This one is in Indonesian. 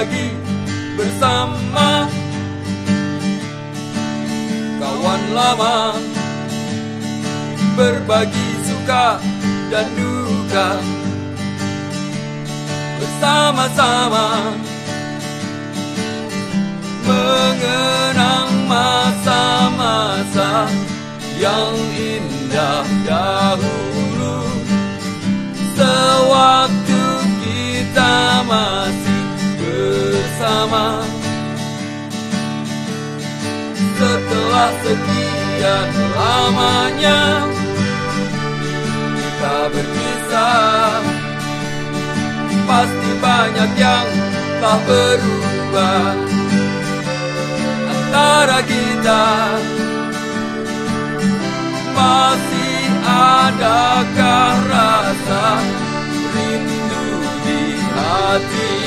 lagi bersama. Kawan lama berbagi suka dan duka. Bersama-sama mengenang masa-masa yang indah dahulu. Sewaktu bersama. Setelah sekian lamanya Kita berpisah. Pasti banyak yang tak berubah Antara kita. Masih adakah rasa rindu di hatimu